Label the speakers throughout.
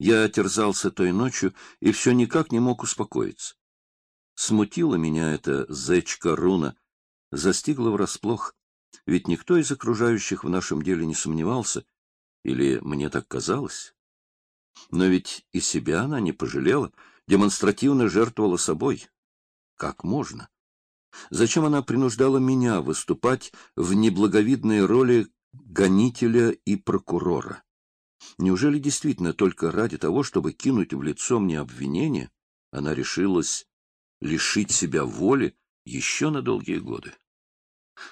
Speaker 1: Я терзался той ночью и все никак не мог успокоиться. Смутила меня эта зечка руна, застигла врасплох, ведь никто из окружающих в нашем деле не сомневался, или мне так казалось. Но ведь и себя она не пожалела, демонстративно жертвовала собой. Как можно? Зачем она принуждала меня выступать в неблаговидной роли гонителя и прокурора? Неужели действительно только ради того, чтобы кинуть в лицо мне обвинение, она решилась лишить себя воли еще на долгие годы?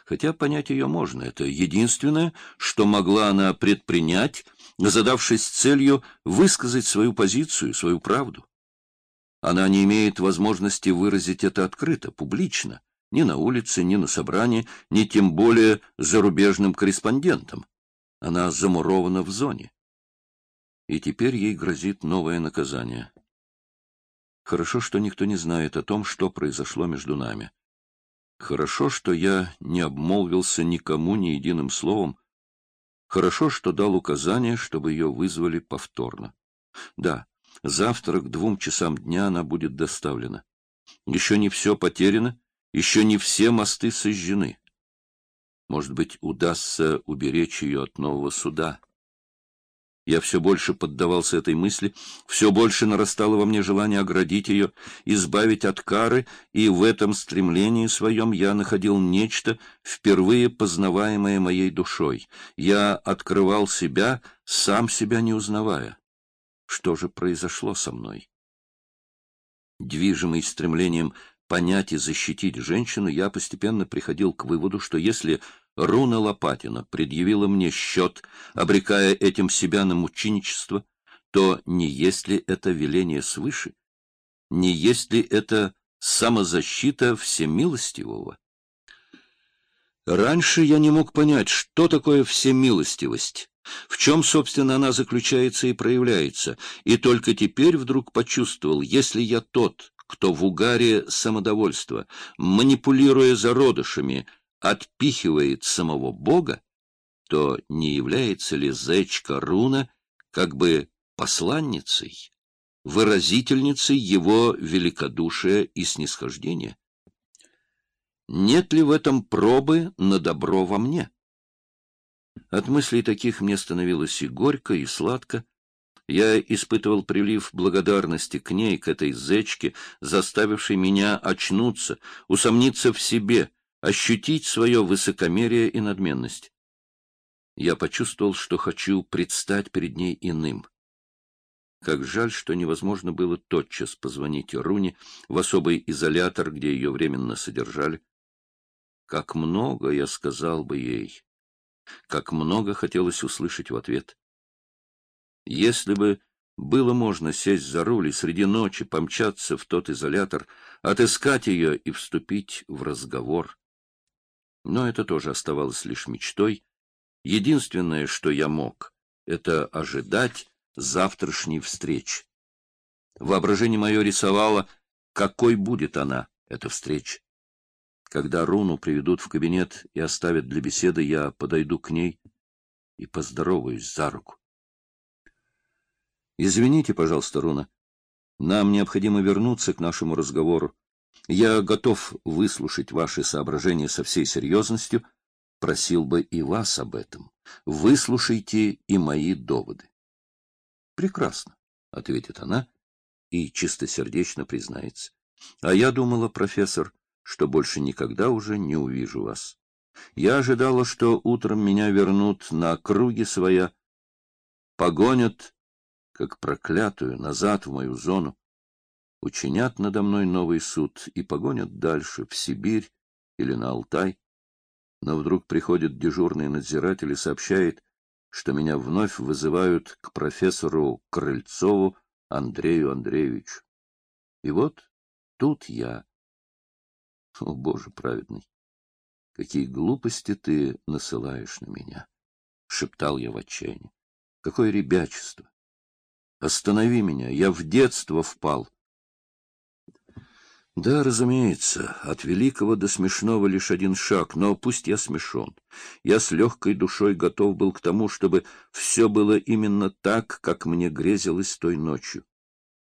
Speaker 1: Хотя понять ее можно, это единственное, что могла она предпринять, задавшись целью высказать свою позицию, свою правду. Она не имеет возможности выразить это открыто, публично, ни на улице, ни на собрании, ни тем более зарубежным корреспондентам. Она замурована в зоне. И теперь ей грозит новое наказание. Хорошо, что никто не знает о том, что произошло между нами. Хорошо, что я не обмолвился никому ни единым словом. Хорошо, что дал указание, чтобы ее вызвали повторно. Да, завтра к двум часам дня она будет доставлена. Еще не все потеряно, еще не все мосты сожжены. Может быть, удастся уберечь ее от нового суда. Я все больше поддавался этой мысли, все больше нарастало во мне желание оградить ее, избавить от кары, и в этом стремлении своем я находил нечто, впервые познаваемое моей душой. Я открывал себя, сам себя не узнавая. Что же произошло со мной? Движимый стремлением понять и защитить женщину, я постепенно приходил к выводу, что если Руна Лопатина предъявила мне счет, обрекая этим себя на мученичество, то не есть ли это веление свыше, не есть ли это самозащита всемилостивого? Раньше я не мог понять, что такое всемилостивость, в чем, собственно, она заключается и проявляется, и только теперь вдруг почувствовал, если я тот, кто в угаре самодовольства, манипулируя зародышами, отпихивает самого Бога, то не является ли зечка руна как бы посланницей, выразительницей его великодушия и снисхождения? Нет ли в этом пробы на добро во мне? От мыслей таких мне становилось и горько, и сладко. Я испытывал прилив благодарности к ней, к этой зечке, заставившей меня очнуться, усомниться в себе — ощутить свое высокомерие и надменность. Я почувствовал, что хочу предстать перед ней иным. Как жаль, что невозможно было тотчас позвонить Руне в особый изолятор, где ее временно содержали. Как много я сказал бы ей, как много хотелось услышать в ответ. Если бы было можно сесть за руль и среди ночи помчаться в тот изолятор, отыскать ее и вступить в разговор. Но это тоже оставалось лишь мечтой. Единственное, что я мог, это ожидать завтрашней встречи. Воображение мое рисовало, какой будет она, эта встреча. Когда Руну приведут в кабинет и оставят для беседы, я подойду к ней и поздороваюсь за руку. Извините, пожалуйста, Руна, нам необходимо вернуться к нашему разговору. Я готов выслушать ваши соображения со всей серьезностью, просил бы и вас об этом. Выслушайте и мои доводы. Прекрасно, ответит она и чистосердечно признается. А я думала, профессор, что больше никогда уже не увижу вас. Я ожидала, что утром меня вернут на круги своя, погонят, как проклятую, назад в мою зону учинят надо мной новый суд и погонят дальше, в Сибирь или на Алтай. Но вдруг приходит дежурный надзиратель и сообщает, что меня вновь вызывают к профессору Крыльцову Андрею Андреевичу. И вот тут я. О, Боже праведный! Какие глупости ты насылаешь на меня! — шептал я в отчаянии. — Какое ребячество! Останови меня, я в детство впал. Да, разумеется, от великого до смешного лишь один шаг, но пусть я смешон. Я с легкой душой готов был к тому, чтобы все было именно так, как мне грезилось той ночью.